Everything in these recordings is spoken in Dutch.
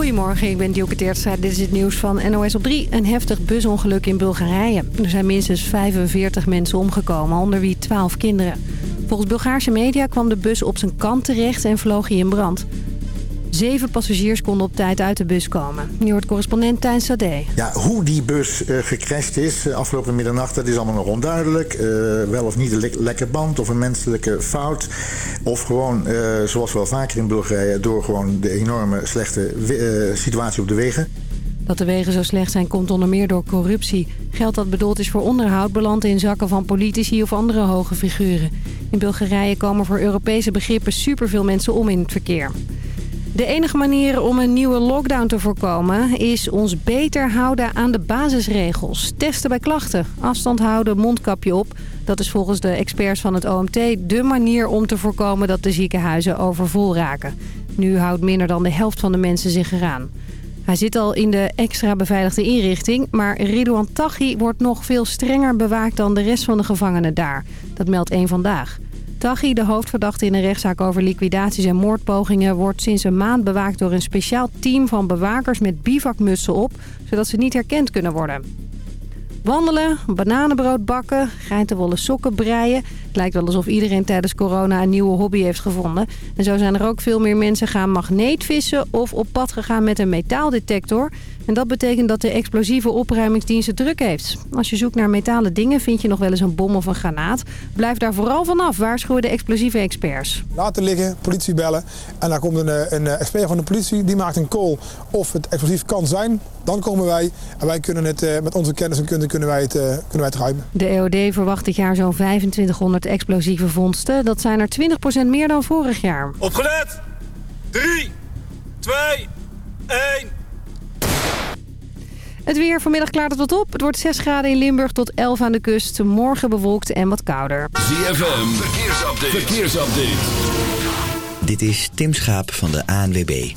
Goedemorgen, ik ben Dielke Teertstra. Dit is het nieuws van NOS op 3. Een heftig busongeluk in Bulgarije. Er zijn minstens 45 mensen omgekomen, onder wie 12 kinderen. Volgens Bulgaarse media kwam de bus op zijn kant terecht en vloog hij in brand. Zeven passagiers konden op tijd uit de bus komen. Nu hoort correspondent Tijn Sade. Ja, hoe die bus uh, gecrashed is uh, afgelopen middernacht, dat is allemaal nog onduidelijk. Uh, wel of niet een le lekke band of een menselijke fout. Of gewoon, zoals wel vaker in Bulgarije, door gewoon de enorme slechte situatie op de wegen. Dat de wegen zo slecht zijn komt onder meer door corruptie. Geld dat bedoeld is voor onderhoud belandt in zakken van politici of andere hoge figuren. In Bulgarije komen voor Europese begrippen superveel mensen om in het verkeer. De enige manier om een nieuwe lockdown te voorkomen is ons beter houden aan de basisregels. Testen bij klachten, afstand houden, mondkapje op. Dat is volgens de experts van het OMT de manier om te voorkomen dat de ziekenhuizen overvol raken. Nu houdt minder dan de helft van de mensen zich eraan. Hij zit al in de extra beveiligde inrichting, maar Ridouan Taghi wordt nog veel strenger bewaakt dan de rest van de gevangenen daar. Dat meldt één Vandaag. Taghi, de hoofdverdachte in een rechtszaak over liquidaties en moordpogingen... wordt sinds een maand bewaakt door een speciaal team van bewakers met bivakmutsen op... zodat ze niet herkend kunnen worden. Wandelen, bananenbrood bakken, geitenwolle sokken breien. Het lijkt wel alsof iedereen tijdens corona een nieuwe hobby heeft gevonden. En zo zijn er ook veel meer mensen gaan magneetvissen of op pad gegaan met een metaaldetector. En dat betekent dat de explosieve opruimingsdienst het druk heeft. Als je zoekt naar metalen dingen vind je nog wel eens een bom of een granaat. Blijf daar vooral vanaf, waarschuwen de explosieve experts. Laten liggen, politie bellen. En dan komt een, eh, een eh, expert van de politie, die maakt een call of het explosief kan zijn. Dan komen wij en wij kunnen het eh, met onze kennis en kunde kunnen wij het, kunnen wij het ruimen. De EOD verwacht dit jaar zo'n 2500 explosieve vondsten. Dat zijn er 20% meer dan vorig jaar. Opgelet! 3, 2, 1... Het weer, vanmiddag klaart het wat op. Het wordt 6 graden in Limburg tot 11 aan de kust. Morgen bewolkt en wat kouder. ZFM, verkeersupdate. verkeersupdate. Dit is Tim Schaap van de ANWB.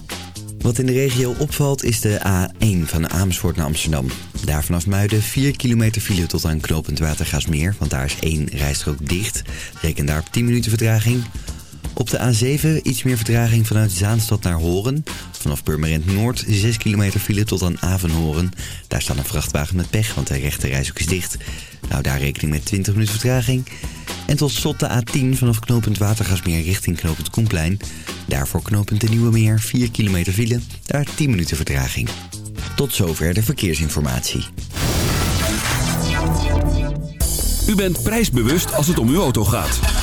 Wat in de regio opvalt is de A1 van Amersfoort naar Amsterdam. Daar vanaf Muiden 4 kilometer file tot aan knooppunt Watergaasmeer. Want daar is één rijstrook dicht. Reken daar op 10 minuten vertraging. Op de A7 iets meer vertraging vanuit Zaanstad naar Horen. Vanaf Purmerend Noord 6 kilometer file tot aan Avenhoren. Daar staat een vrachtwagen met pech, want de rechte is dicht. Nou, daar rekening met 20 minuten vertraging. En tot slot de A10 vanaf knooppunt Watergasmeer richting knooppunt Koenplein. Daarvoor knooppunt de Nieuwe Meer 4 kilometer file, daar 10 minuten vertraging. Tot zover de verkeersinformatie. U bent prijsbewust als het om uw auto gaat.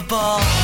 Unbelievable.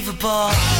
Unbelievable.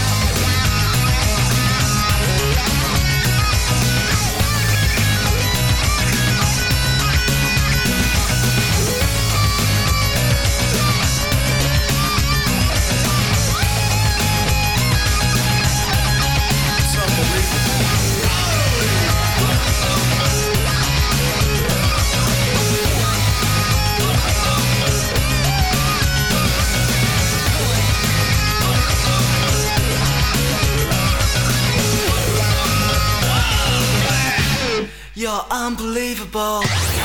Unbelievable.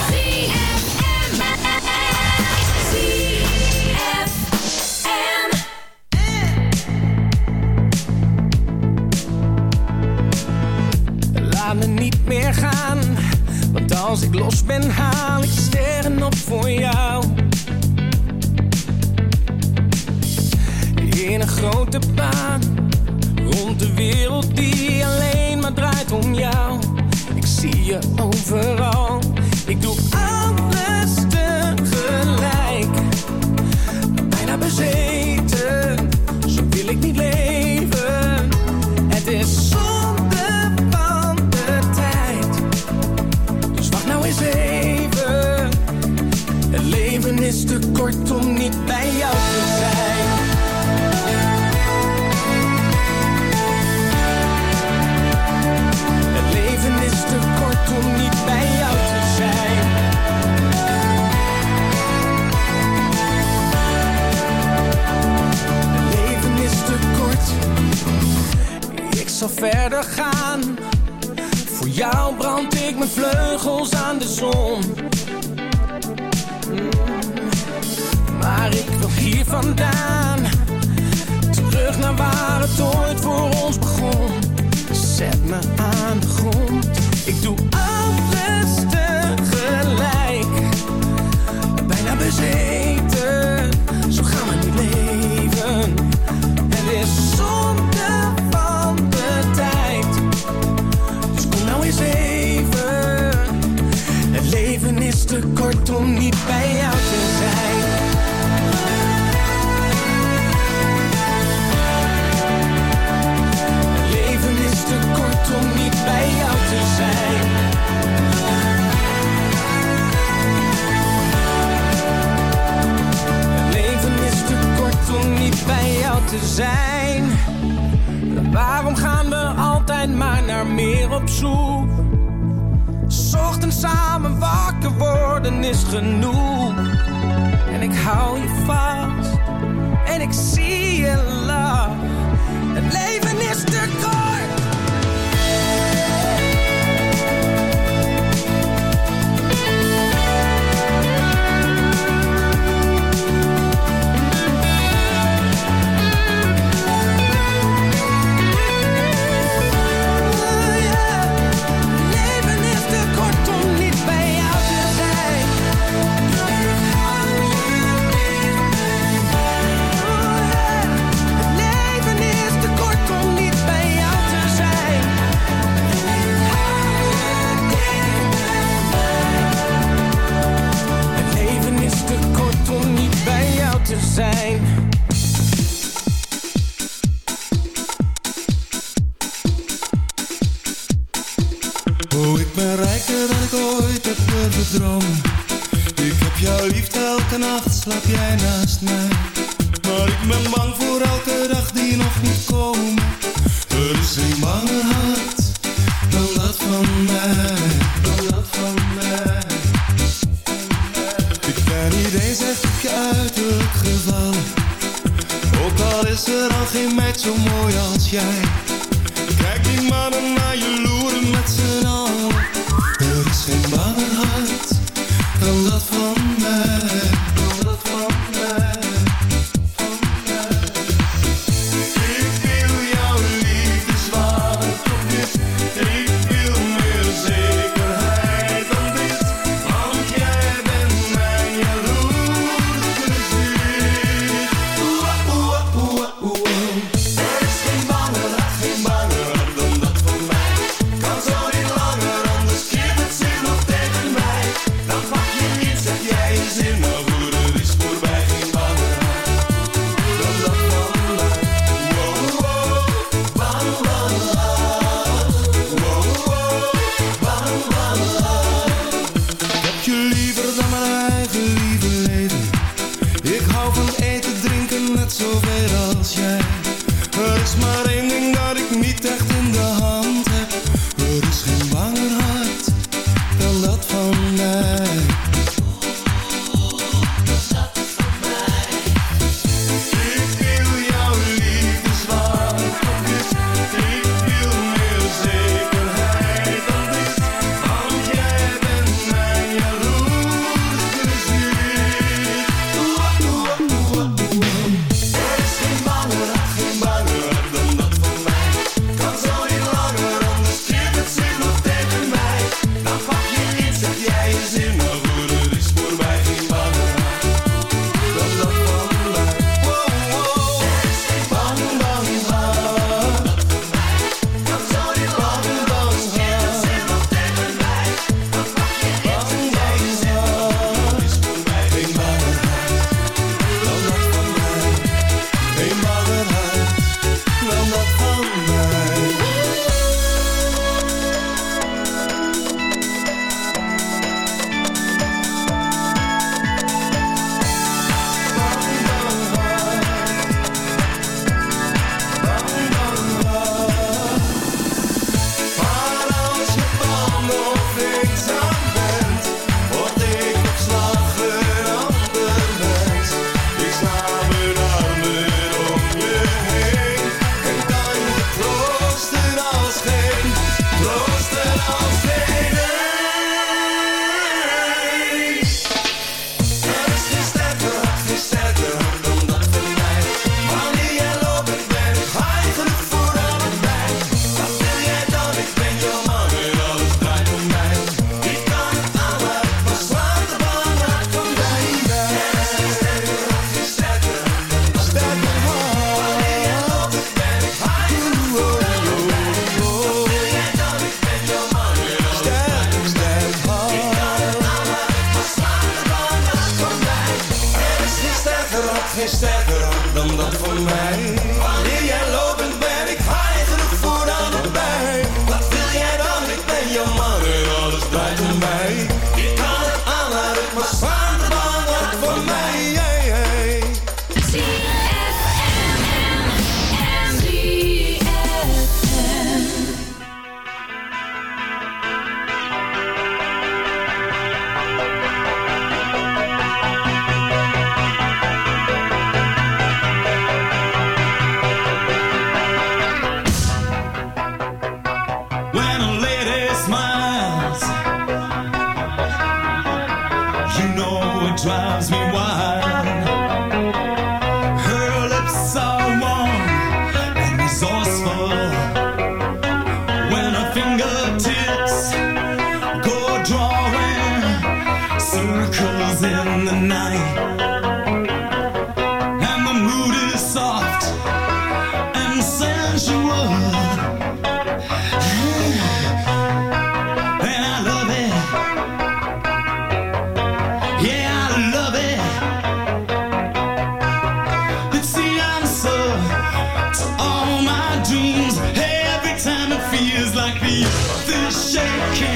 I can't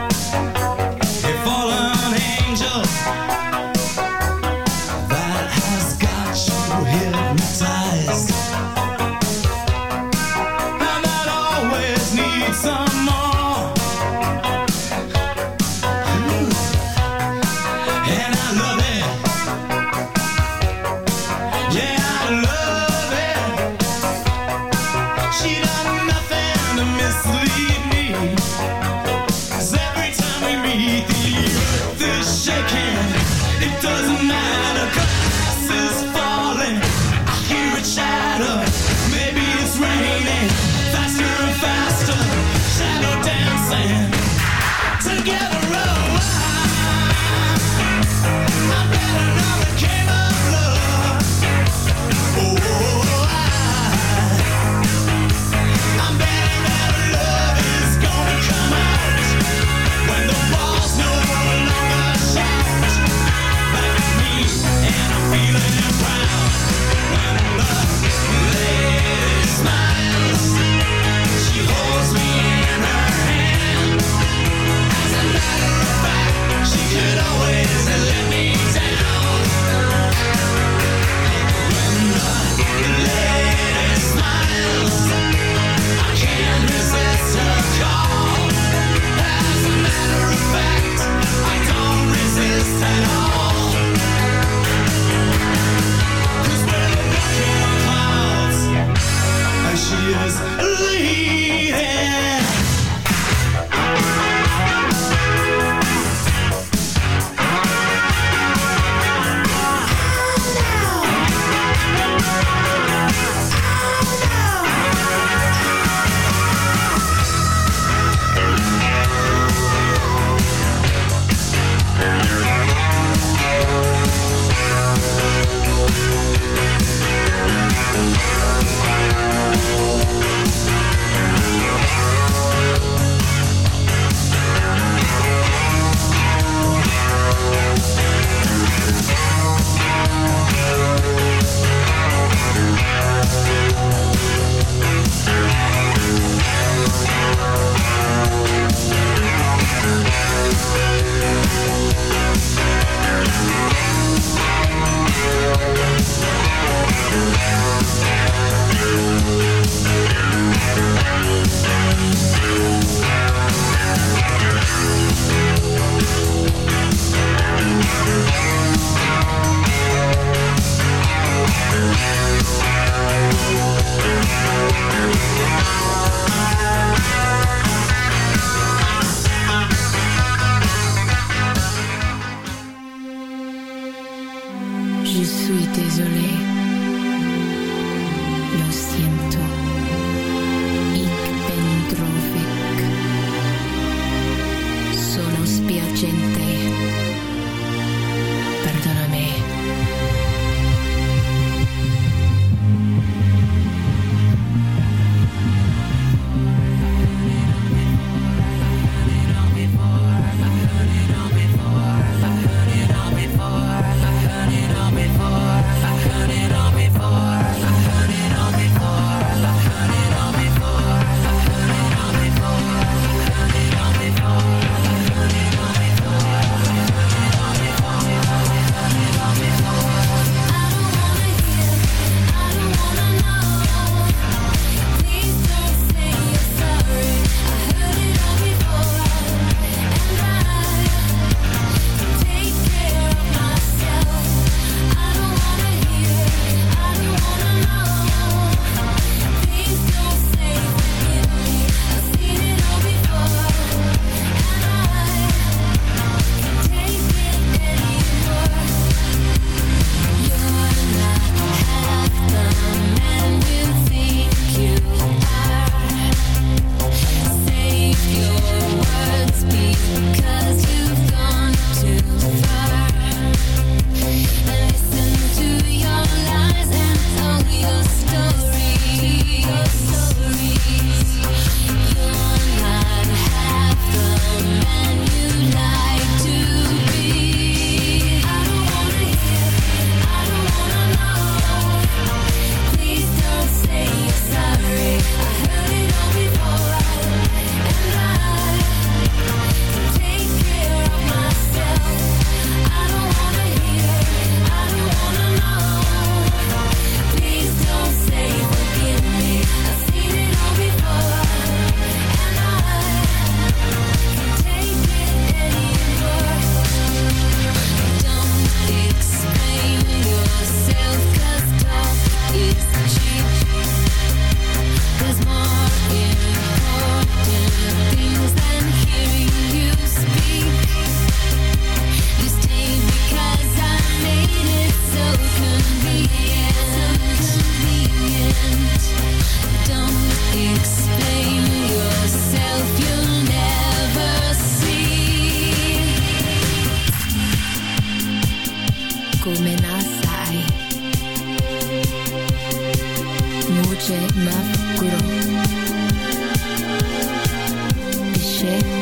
shit.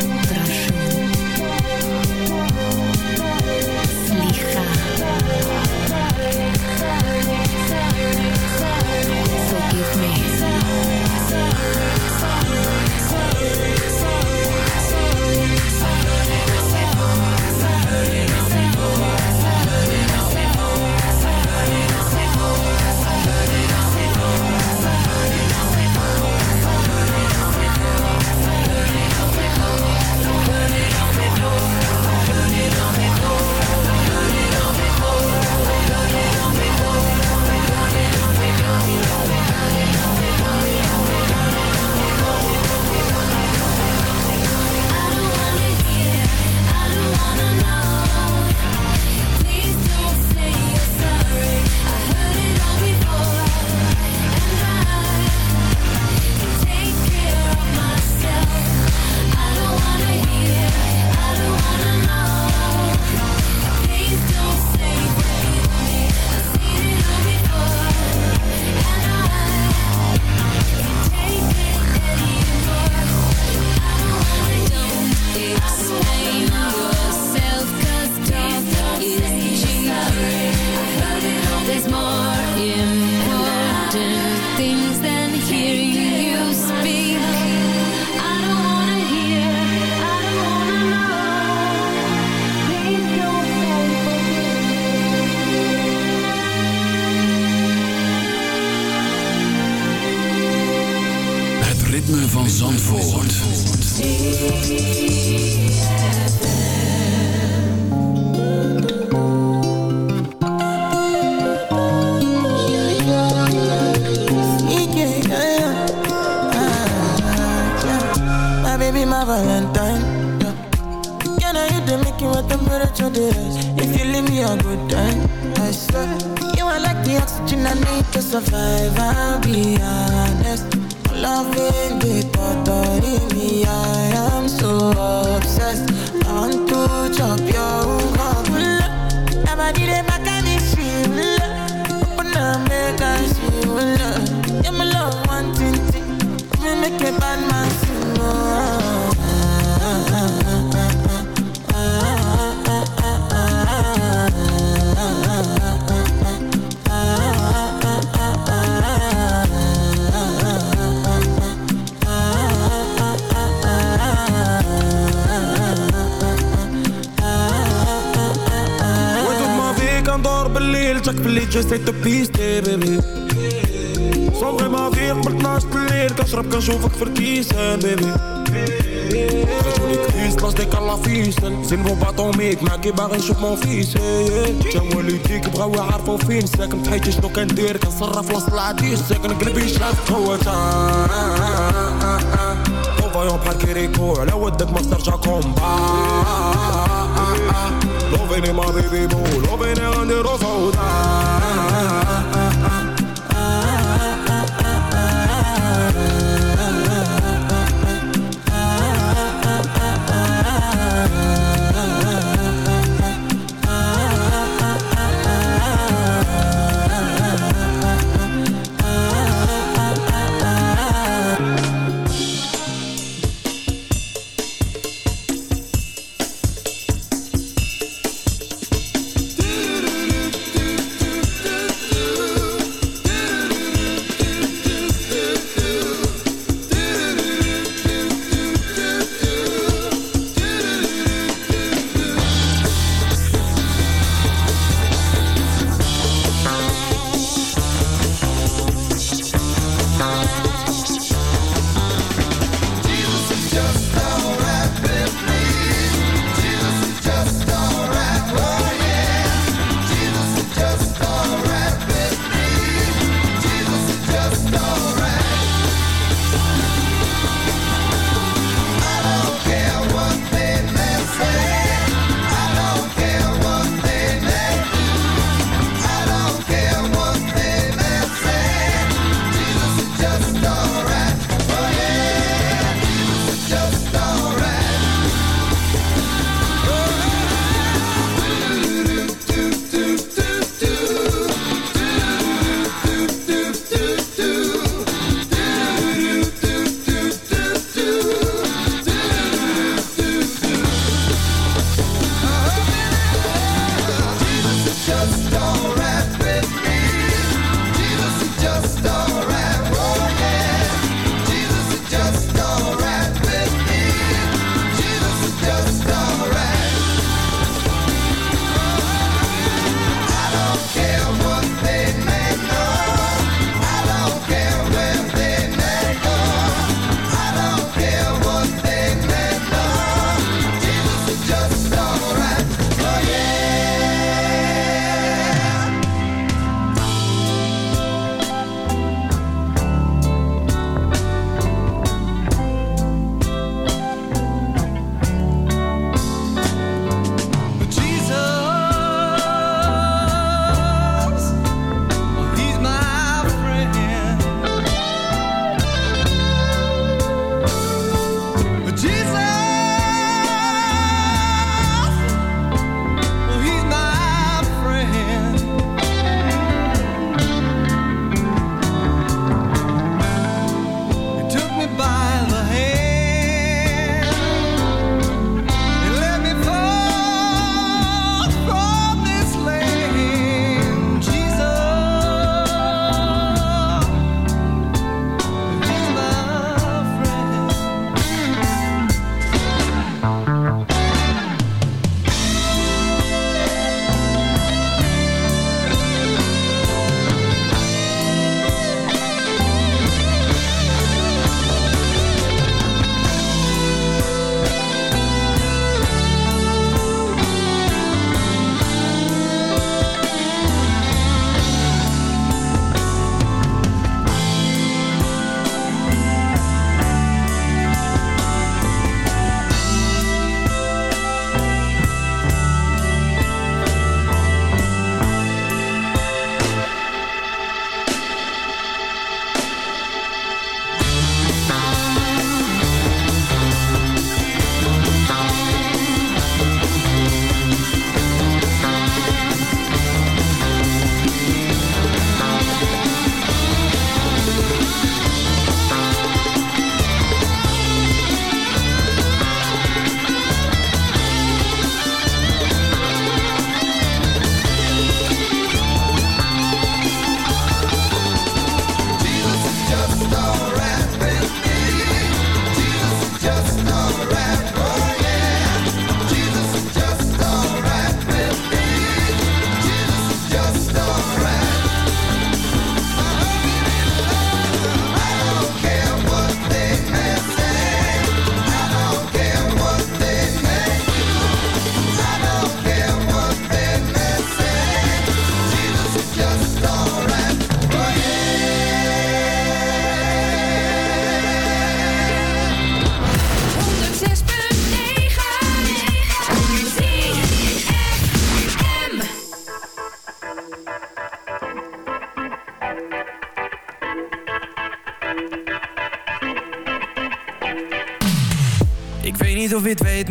Make you is? If you leave me a good time, I swear. You I like the oxygen I need to survive. I'll be honest. Loving thought of me, I am so obsessed. I want to chop your heart. Never did it back and it's Open up, make love. Yeah, my love, one thing, thing. Me make a bad man sing. Oh, ah, ah, ah, ah, باللي جاي تبيستي بيبي صوغي ما فيك قبل 12 الليل كنشرب كنشوفك في الكيسان بيبي خرجوني كريس لاصديك على فيسن زين بو باطوميك معاكي باغي نشوف مون فيس جا والديك بغاو يعرفو فين ساكن تحيتي شنو كندير كنصرف وسط العديس ساكن قلبي شاف هو تا فايون بحال كيريكو على ودك ما ترجع كومبا Lo venimos a vivir, lo venimos a rosa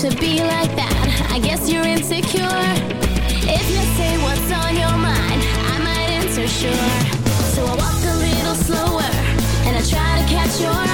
To be like that. I guess you're insecure. If you say what's on your mind, I might answer sure. So I walk a little slower and I try to catch your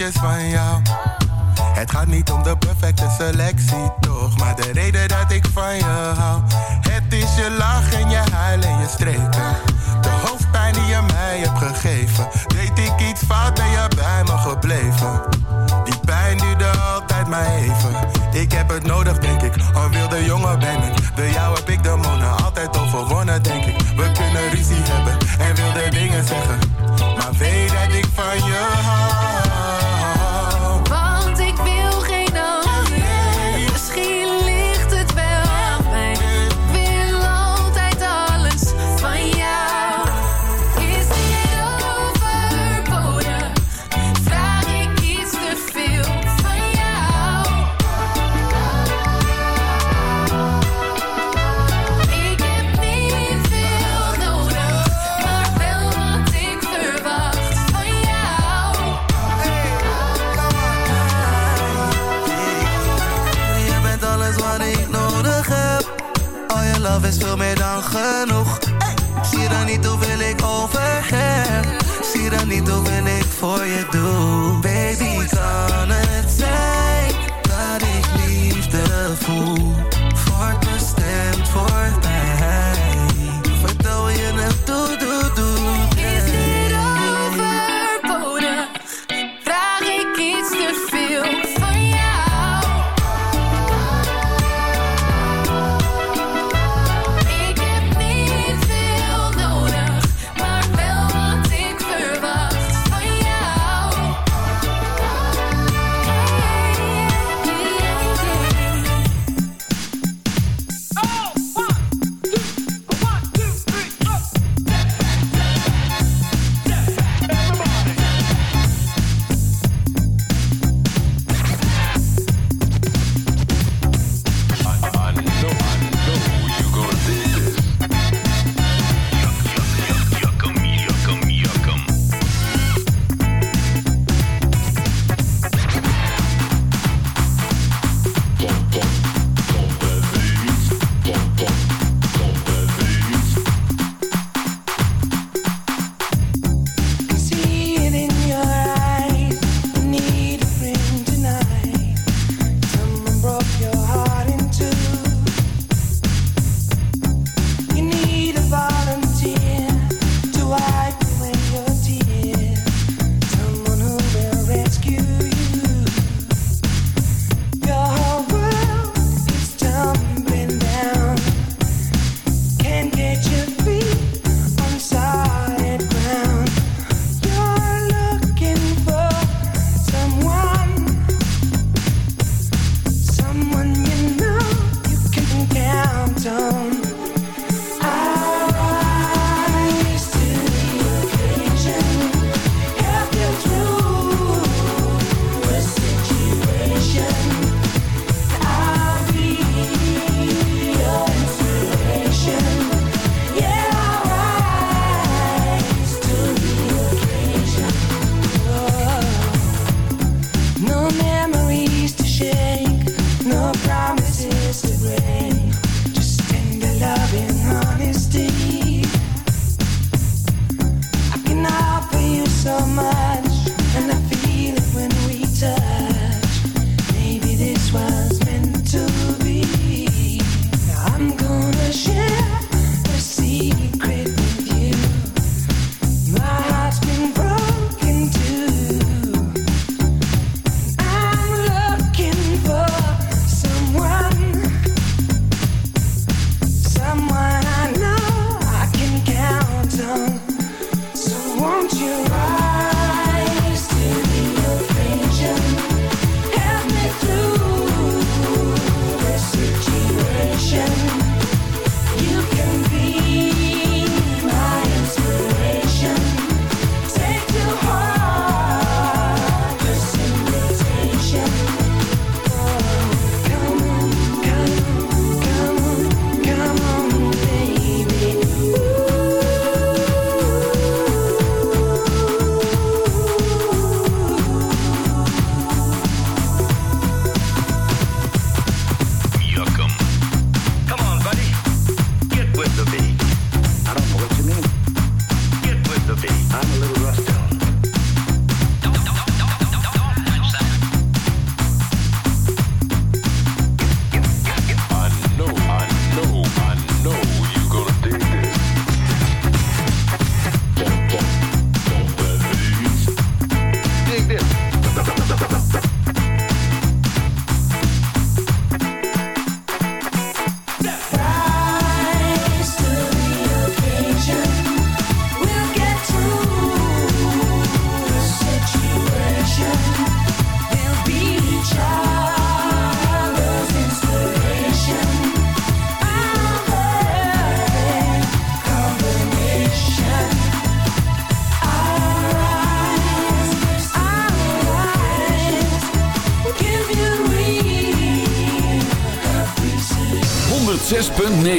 just fine,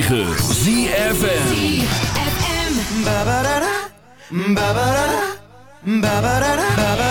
ZFM. Take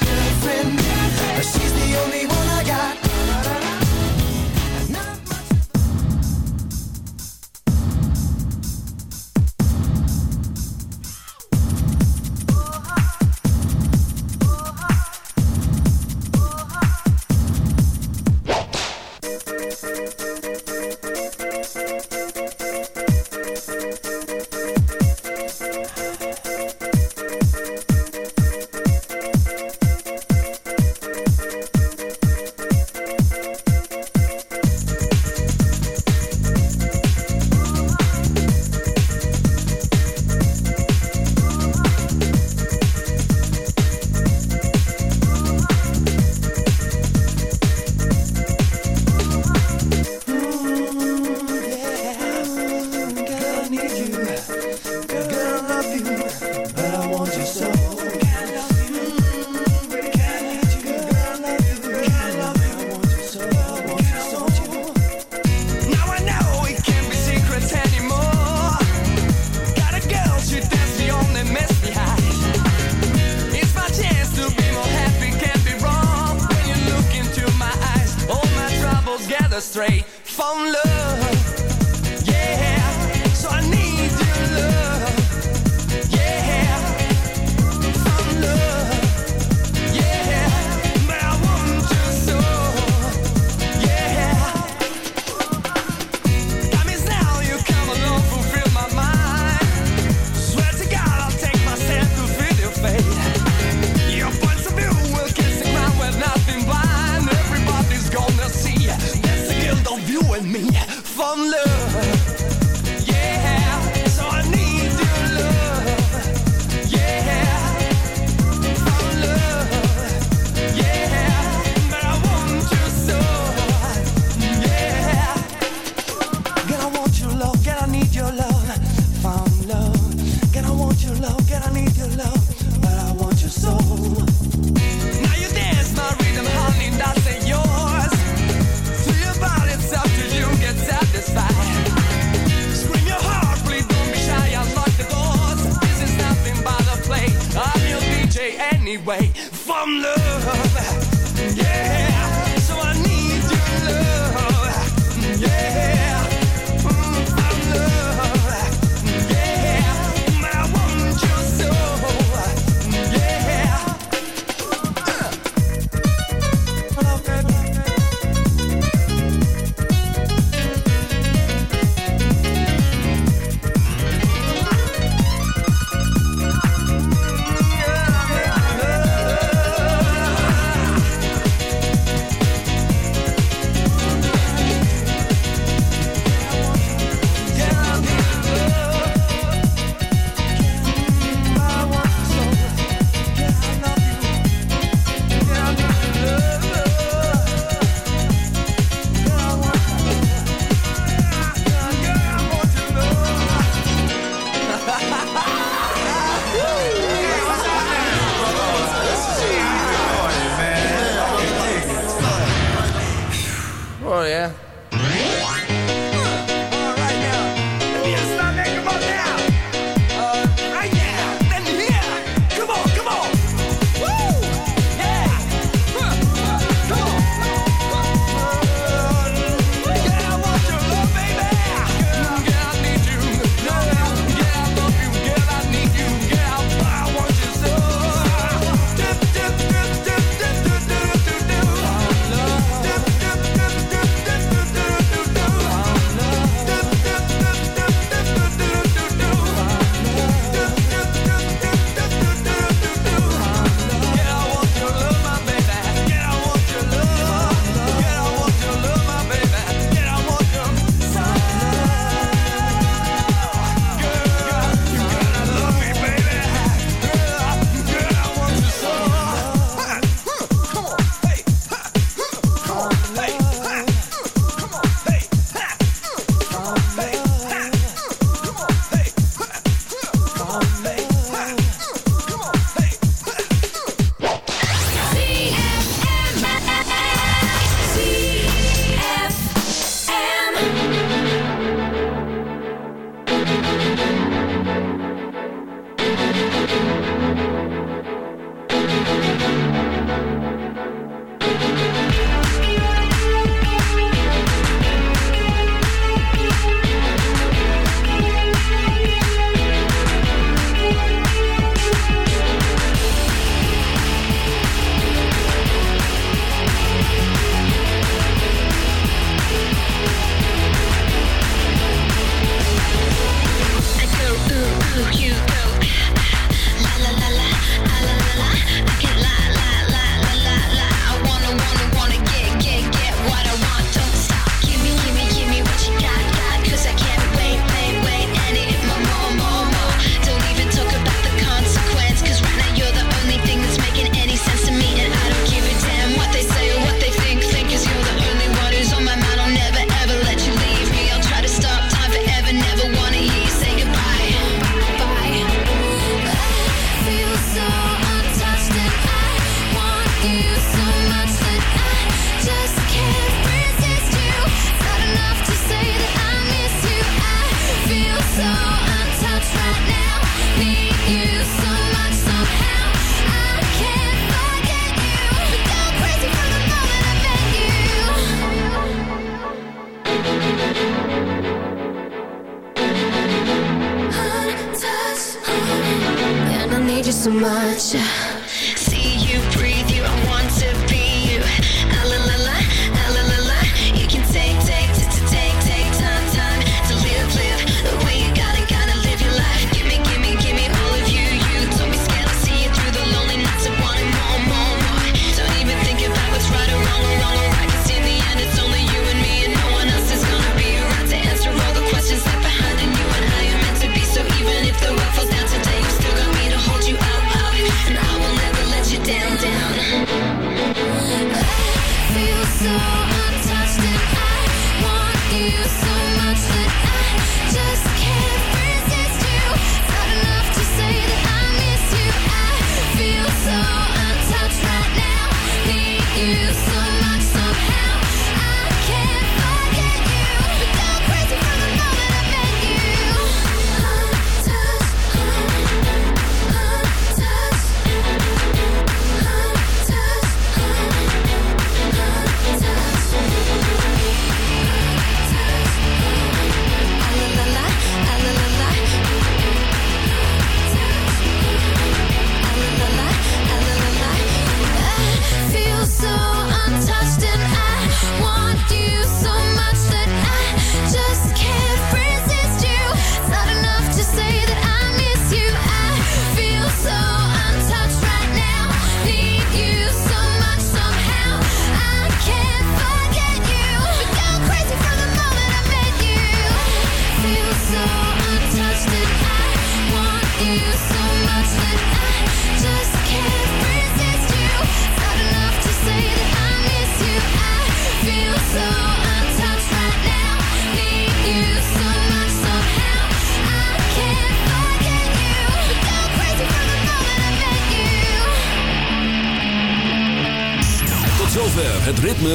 astray from love.